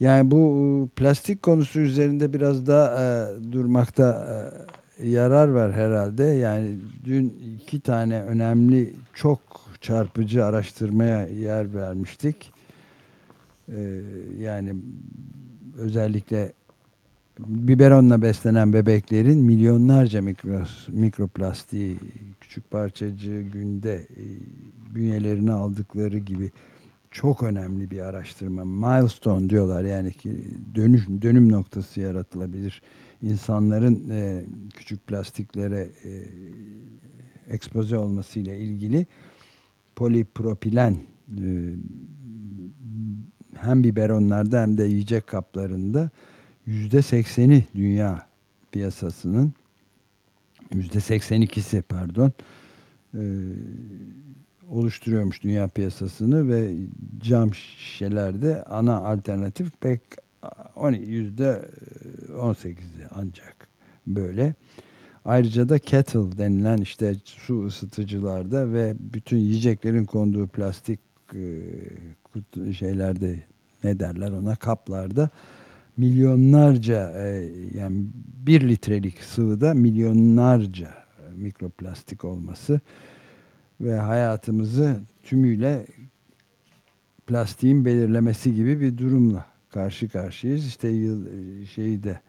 Yani bu plastik konusu üzerinde biraz daha e, durmakta e, yarar var herhalde. Yani dün iki tane önemli çok çarpıcı araştırmaya yer vermiştik. E, yani özellikle biberonla beslenen bebeklerin milyonlarca mikro, mikroplastiği küçük parçacığı günde e, bünyelerine aldıkları gibi çok önemli bir araştırma. Milestone diyorlar yani ki dönüm, dönüm noktası yaratılabilir. İnsanların e, küçük plastiklere e, ekspoze olmasıyla ilgili polipropilen e, hem biberonlarda hem de yiyecek kaplarında yüzde sekseni dünya piyasasının yüzde seksen ikisi pardon e, oluşturuyormuş dünya piyasasını ve cam şişelerde ana alternatif pek yüzde on sekizi ancak böyle. Ayrıca da kettle denilen işte su ısıtıcılarda ve bütün yiyeceklerin konduğu plastik e, şeylerde ne derler ona kaplarda milyonlarca e, yani bir litrelik sıvıda milyonlarca mikroplastik olması ve hayatımızı tümüyle plastiğin belirlemesi gibi bir durumla karşı karşıyayız. İşte yıl şeyde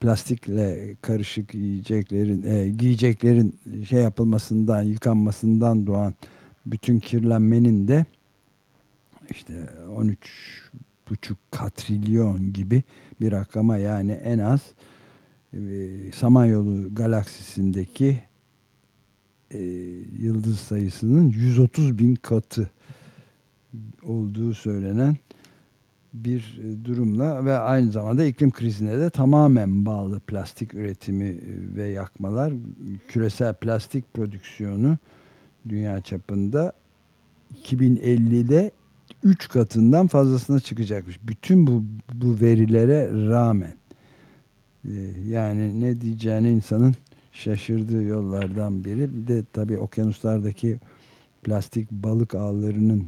plastikle karışık yiyeceklerin e, giyeceklerin şey yapılmasından yıkanmasından doğan bütün kirlenmenin de işte 13 buçuk katrilyon gibi bir rakama yani en az e, Samanyolu galaksisindeki e, yıldız sayısının 130 bin katı olduğu söylenen bir e, durumla ve aynı zamanda iklim krizine de tamamen bağlı plastik üretimi e, ve yakmalar küresel plastik prodüksiyonu dünya çapında 2050'de 3 katından fazlasına çıkacakmış. Bütün bu, bu verilere rağmen e, yani ne diyeceğini insanın şaşırdığı yollardan biri. Bir de tabii okyanuslardaki plastik balık ağlarının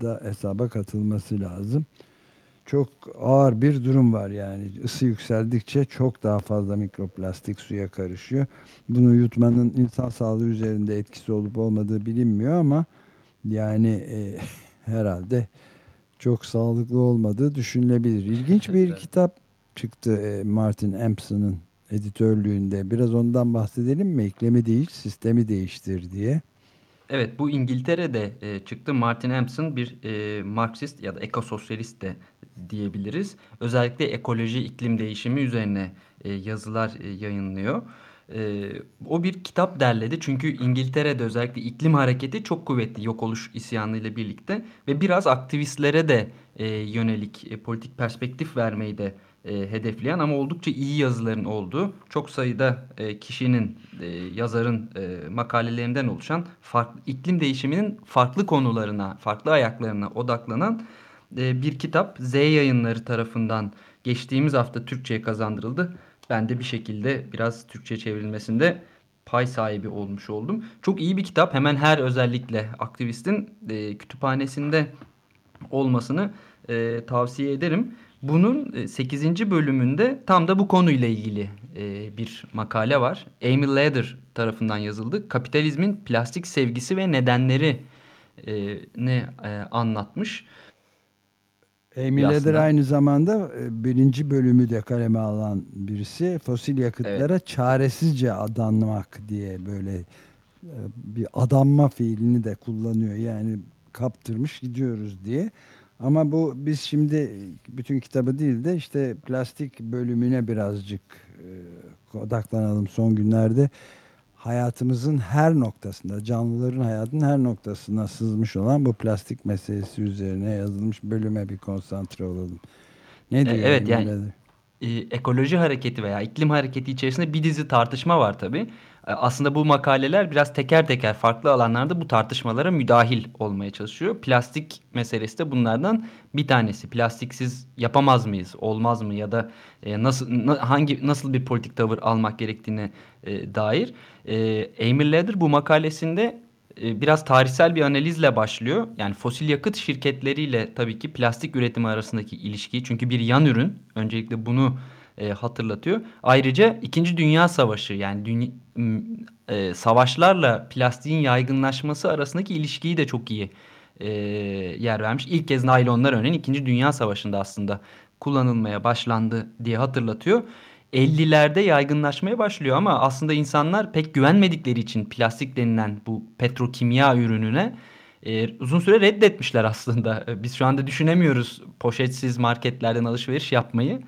da hesaba katılması lazım. Çok ağır bir durum var yani. Isı yükseldikçe çok daha fazla mikroplastik suya karışıyor. Bunu yutmanın insan sağlığı üzerinde etkisi olup olmadığı bilinmiyor ama yani e, herhalde çok sağlıklı olmadığı düşünülebilir. İlginç bir kitap çıktı e, Martin Empson'ın editörlüğünde. Biraz ondan bahsedelim mi? İklimi değil, sistemi değiştir diye. Evet, bu İngiltere'de e, çıktı. Martin Empson bir e, Marksist ya da ekososyalist de diyebiliriz. Özellikle ekoloji, iklim değişimi üzerine e, yazılar e, yayınlıyor. E, o bir kitap derledi çünkü İngiltere'de özellikle iklim hareketi çok kuvvetli yok oluş isyanı ile birlikte ve biraz aktivistlere de e, yönelik e, politik perspektif vermeyi de e, hedefleyen ama oldukça iyi yazıların olduğu çok sayıda e, kişinin e, yazarın e, makalelerinden oluşan farklı iklim değişiminin farklı konularına farklı ayaklarına odaklanan e, bir kitap Z yayınları tarafından geçtiğimiz hafta Türkçe'ye kazandırıldı. Ben de bir şekilde biraz Türkçe çevrilmesinde pay sahibi olmuş oldum. Çok iyi bir kitap. Hemen her özellikle aktivistin e, kütüphanesinde olmasını e, tavsiye ederim. Bunun 8. E, bölümünde tam da bu konuyla ilgili e, bir makale var. Amy Leder tarafından yazıldı. Kapitalizmin plastik sevgisi ve nedenleri e, ne anlatmış. Amy Leder aynı zamanda birinci bölümü de kaleme alan birisi. Fosil yakıtlara evet. çaresizce adanmak diye böyle bir adanma fiilini de kullanıyor. Yani kaptırmış gidiyoruz diye. Ama bu biz şimdi bütün kitabı değil de işte plastik bölümüne birazcık e, odaklanalım son günlerde. Hayatımızın her noktasında, canlıların hayatının her noktasına sızmış olan bu plastik meselesi üzerine yazılmış bölüme bir konsantre olalım. Ne diyor? Evet yani e, ekoloji hareketi veya iklim hareketi içerisinde bir dizi tartışma var tabii. E, aslında bu makaleler biraz teker teker farklı alanlarda bu tartışmalara müdahil olmaya çalışıyor. Plastik meselesi de bunlardan bir tanesi. Plastiksiz yapamaz mıyız, olmaz mı ya da e, nasıl na, hangi nasıl bir politik tavır almak gerektiğine e, dair. E, Leder bu makalesinde biraz tarihsel bir analizle başlıyor. Yani fosil yakıt şirketleriyle tabii ki plastik üretimi arasındaki ilişkiyi çünkü bir yan ürün öncelikle bunu e, hatırlatıyor. Ayrıca İkinci Dünya Savaşı yani dünya, e, savaşlarla plastiğin yaygınlaşması arasındaki ilişkiyi de çok iyi e, yer vermiş. İlk kez naylonlar örneğin İkinci Dünya Savaşı'nda aslında kullanılmaya başlandı diye hatırlatıyor. 50'lerde yaygınlaşmaya başlıyor ama aslında insanlar pek güvenmedikleri için plastik denilen bu petrokimya ürününe e, uzun süre reddetmişler aslında. E, biz şu anda düşünemiyoruz poşetsiz marketlerden alışveriş yapmayı.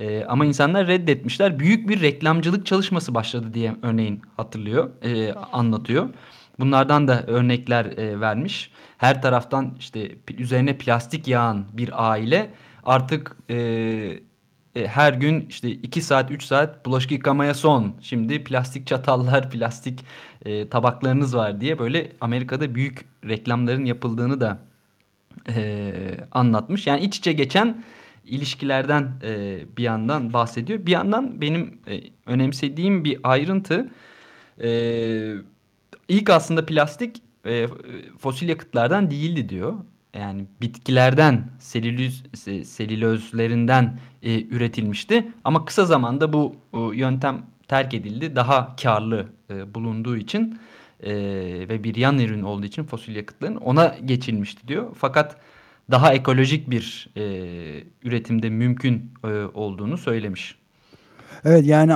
E, ama insanlar reddetmişler. Büyük bir reklamcılık çalışması başladı diye örneğin hatırlıyor, e, anlatıyor. Bunlardan da örnekler e, vermiş. Her taraftan işte üzerine plastik yağan bir aile artık e, e, her gün işte 2 saat 3 saat bulaşık yıkamaya son. Şimdi plastik çatallar, plastik e, tabaklarınız var diye böyle Amerika'da büyük reklamların yapıldığını da e, anlatmış. Yani iç içe geçen ilişkilerden e, bir yandan bahsediyor. Bir yandan benim e, önemsediğim bir ayrıntı e, ilk aslında plastik e, fosil yakıtlardan değildi diyor. Yani bitkilerden, selüloz, selülozlerinden e, üretilmişti. Ama kısa zamanda bu o, yöntem terk edildi. Daha karlı e, bulunduğu için e, ve bir yan ürün olduğu için fosil yakıtların ona geçilmişti diyor. Fakat daha ekolojik bir e, üretimde mümkün e, olduğunu söylemiş. Evet yani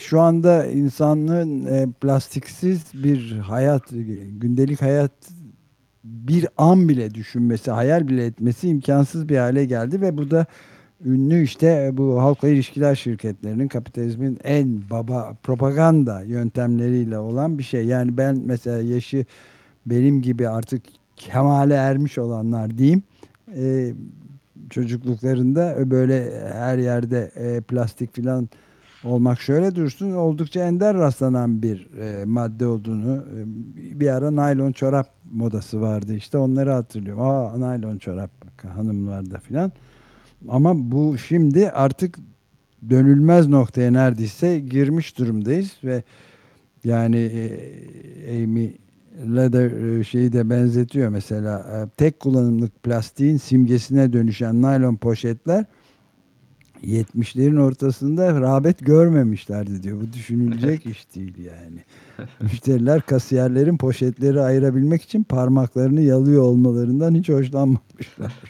şu anda insanlığın e, plastiksiz bir hayat, gündelik hayat bir an bile düşünmesi, hayal bile etmesi imkansız bir hale geldi ve bu da ünlü işte bu halkla ilişkiler şirketlerinin kapitalizmin en baba propaganda yöntemleriyle olan bir şey. Yani ben mesela yaşı benim gibi artık kemale ermiş olanlar diyeyim e, çocukluklarında böyle her yerde e, plastik filan olmak şöyle dursun oldukça ender rastlanan bir e, madde olduğunu e, bir ara naylon çorap modası vardı işte onları hatırlıyorum. Aa naylon çorap hanımlarda filan. Ama bu şimdi artık dönülmez noktaya neredeyse girmiş durumdayız ve yani e, Amy Leather e, şeyi de benzetiyor mesela e, tek kullanımlık plastiğin simgesine dönüşen naylon poşetler 70'lerin ortasında rağbet görmemişlerdi diyor. Bu düşünülecek iş değil yani. Müşteriler kasiyerlerin poşetleri ayırabilmek için parmaklarını yalıyor olmalarından hiç hoşlanmamışlar.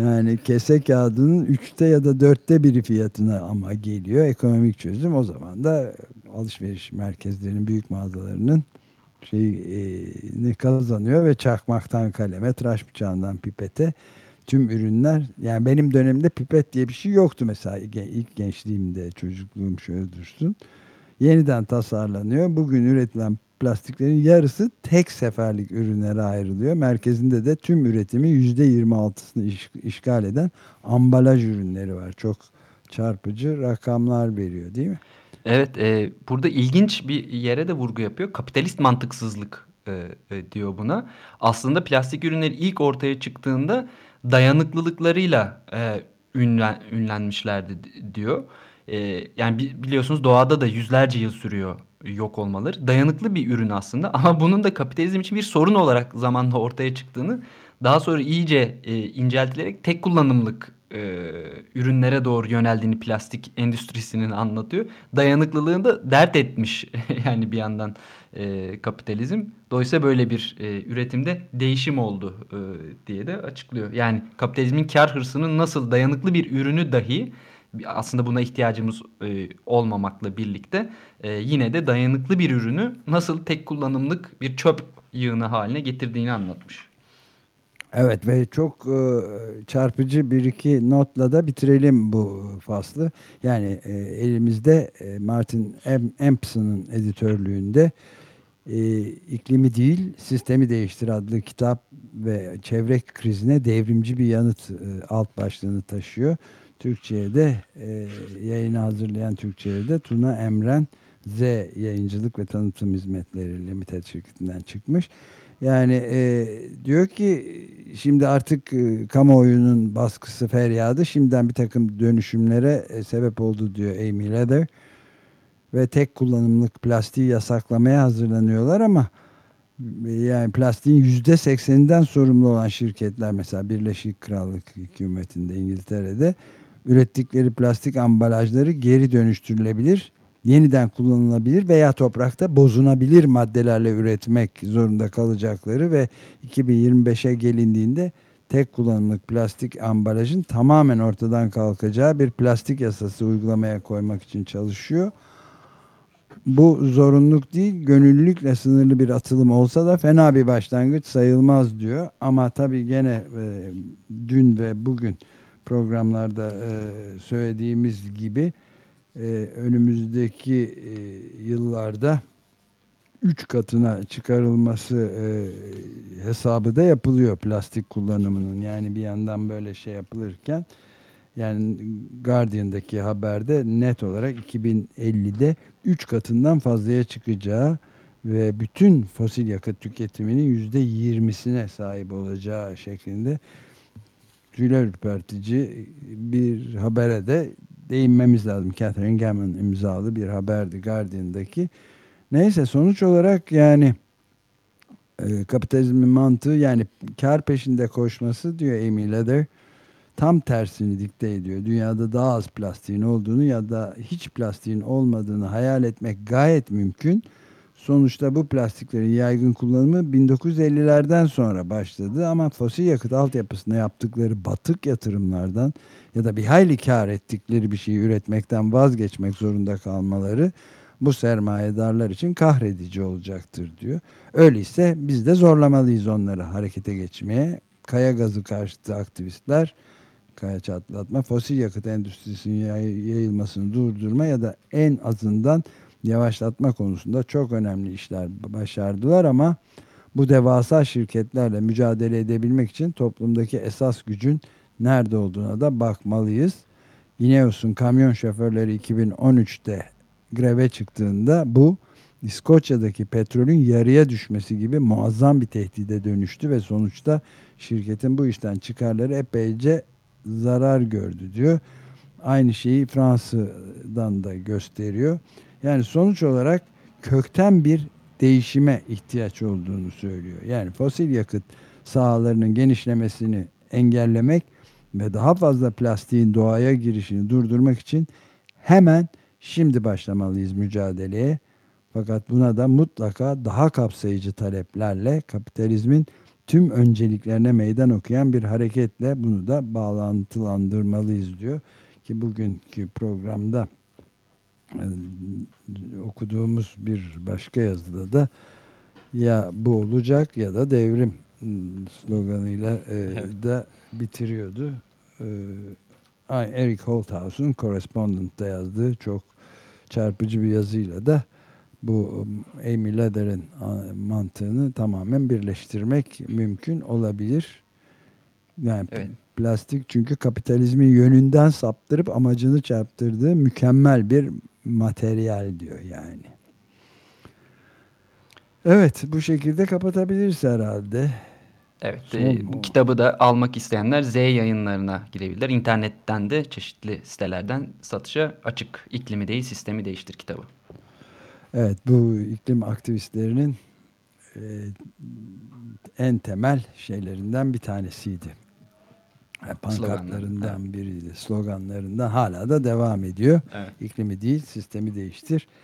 Yani kese kağıdının üçte ya da dörtte biri fiyatına ama geliyor ekonomik çözüm. O zaman da alışveriş merkezlerinin büyük mağazalarının şeyini kazanıyor ve çakmaktan kaleme, tıraş bıçağından pipete tüm ürünler yani benim dönemimde pipet diye bir şey yoktu mesela ilk gençliğimde çocukluğum şöyle dursun. Yeniden tasarlanıyor. Bugün üretilen plastiklerin yarısı tek seferlik ürünlere ayrılıyor. Merkezinde de tüm üretimi %26'sını iş, işgal eden ambalaj ürünleri var. Çok çarpıcı rakamlar veriyor değil mi? Evet, e, burada ilginç bir yere de vurgu yapıyor. Kapitalist mantıksızlık e, e, diyor buna. Aslında plastik ürünler ilk ortaya çıktığında dayanıklılıklarıyla e, ünlen, ünlenmişlerdi diyor. E, yani biliyorsunuz doğada da yüzlerce yıl sürüyor yok olmaları. Dayanıklı bir ürün aslında ama bunun da kapitalizm için bir sorun olarak zamanla ortaya çıktığını daha sonra iyice e, inceltilerek tek kullanımlık e, ürünlere doğru yöneldiğini plastik endüstrisinin anlatıyor. Dayanıklılığını da dert etmiş yani bir yandan e, kapitalizm. Dolayısıyla böyle bir e, üretimde değişim oldu e, diye de açıklıyor. Yani kapitalizmin kar hırsının nasıl dayanıklı bir ürünü dahi aslında buna ihtiyacımız e, olmamakla birlikte e, yine de dayanıklı bir ürünü nasıl tek kullanımlık bir çöp yığını haline getirdiğini anlatmış. Evet ve çok e, çarpıcı bir iki notla da bitirelim bu faslı. Yani e, elimizde e, Martin Empson'ın editörlüğünde e, iklimi değil sistemi değiştir adlı kitap ve çevre krizine devrimci bir yanıt alt başlığını taşıyor. Türkçe'ye de yayını hazırlayan Türkçe'ye de Tuna Emren Z yayıncılık ve tanıtım hizmetleri limited şirketinden çıkmış. Yani e, diyor ki şimdi artık e, kamuoyunun baskısı feryadı şimdiden bir takım dönüşümlere e, sebep oldu diyor Amy Leather. Ve tek kullanımlık plastiği yasaklamaya hazırlanıyorlar ama Yani plastiğin yüzde sekseninden sorumlu olan şirketler mesela Birleşik Krallık hükümetinde İngiltere'de ürettikleri plastik ambalajları geri dönüştürülebilir, yeniden kullanılabilir veya toprakta bozunabilir maddelerle üretmek zorunda kalacakları ve 2025'e gelindiğinde tek kullanımlık plastik ambalajın tamamen ortadan kalkacağı bir plastik yasası uygulamaya koymak için çalışıyor. Bu zorunluluk değil, gönüllülükle sınırlı bir atılım olsa da fena bir başlangıç sayılmaz diyor. Ama tabii gene e, dün ve bugün programlarda e, söylediğimiz gibi e, önümüzdeki e, yıllarda 3 katına çıkarılması e, hesabı da yapılıyor plastik kullanımının. Yani bir yandan böyle şey yapılırken yani Guardian'daki haberde net olarak 2050'de 3 katından fazlaya çıkacağı ve bütün fosil yakıt tüketiminin %20'sine sahip olacağı şeklinde tüyler ürpertici bir habere de değinmemiz lazım. Catherine Gammon imzalı bir haberdi Guardian'daki. Neyse sonuç olarak yani e, kapitalizmin mantığı yani kar peşinde koşması diyor Amy Leder tam tersini dikte ediyor. Dünyada daha az plastiğin olduğunu ya da hiç plastiğin olmadığını hayal etmek gayet mümkün. Sonuçta bu plastiklerin yaygın kullanımı 1950'lerden sonra başladı ama fosil yakıt altyapısına yaptıkları batık yatırımlardan ya da bir hayli kar ettikleri bir şeyi üretmekten vazgeçmek zorunda kalmaları bu sermayedarlar için kahredici olacaktır diyor. Öyleyse biz de zorlamalıyız onları harekete geçmeye. Kaya gazı karşıtı aktivistler kaya çatlatma, fosil yakıt endüstrisinin yayılmasını durdurma ya da en azından yavaşlatma konusunda çok önemli işler başardılar ama bu devasa şirketlerle mücadele edebilmek için toplumdaki esas gücün nerede olduğuna da bakmalıyız. Ineos'un kamyon şoförleri 2013'te greve çıktığında bu İskoçya'daki petrolün yarıya düşmesi gibi muazzam bir tehdide dönüştü ve sonuçta şirketin bu işten çıkarları epeyce zarar gördü diyor. Aynı şeyi Fransa'dan da gösteriyor. Yani sonuç olarak kökten bir değişime ihtiyaç olduğunu söylüyor. Yani fosil yakıt sahalarının genişlemesini engellemek ve daha fazla plastiğin doğaya girişini durdurmak için hemen şimdi başlamalıyız mücadeleye. Fakat buna da mutlaka daha kapsayıcı taleplerle kapitalizmin tüm önceliklerine meydan okuyan bir hareketle bunu da bağlantılandırmalıyız diyor. Ki bugünkü programda okuduğumuz bir başka yazıda da ya bu olacak ya da devrim sloganıyla e, evet. da bitiriyordu. E, Eric Holthouse'un Correspondent'ta yazdığı çok çarpıcı bir yazıyla da bu Amy Leder'in mantığını tamamen birleştirmek mümkün olabilir. Yani evet. plastik çünkü kapitalizmin yönünden saptırıp amacını çarptırdığı mükemmel bir materyal diyor yani. Evet bu şekilde kapatabiliriz herhalde. Evet e, bu kitabı da almak isteyenler Z yayınlarına girebilirler. İnternetten de çeşitli sitelerden satışa açık. İklimi değil sistemi değiştir kitabı. Evet bu iklim aktivistlerinin e, en temel şeylerinden bir tanesiydi. E, pankartlarından biriydi, sloganlarından hala da devam ediyor. Evet. İklimi değil sistemi değiştir.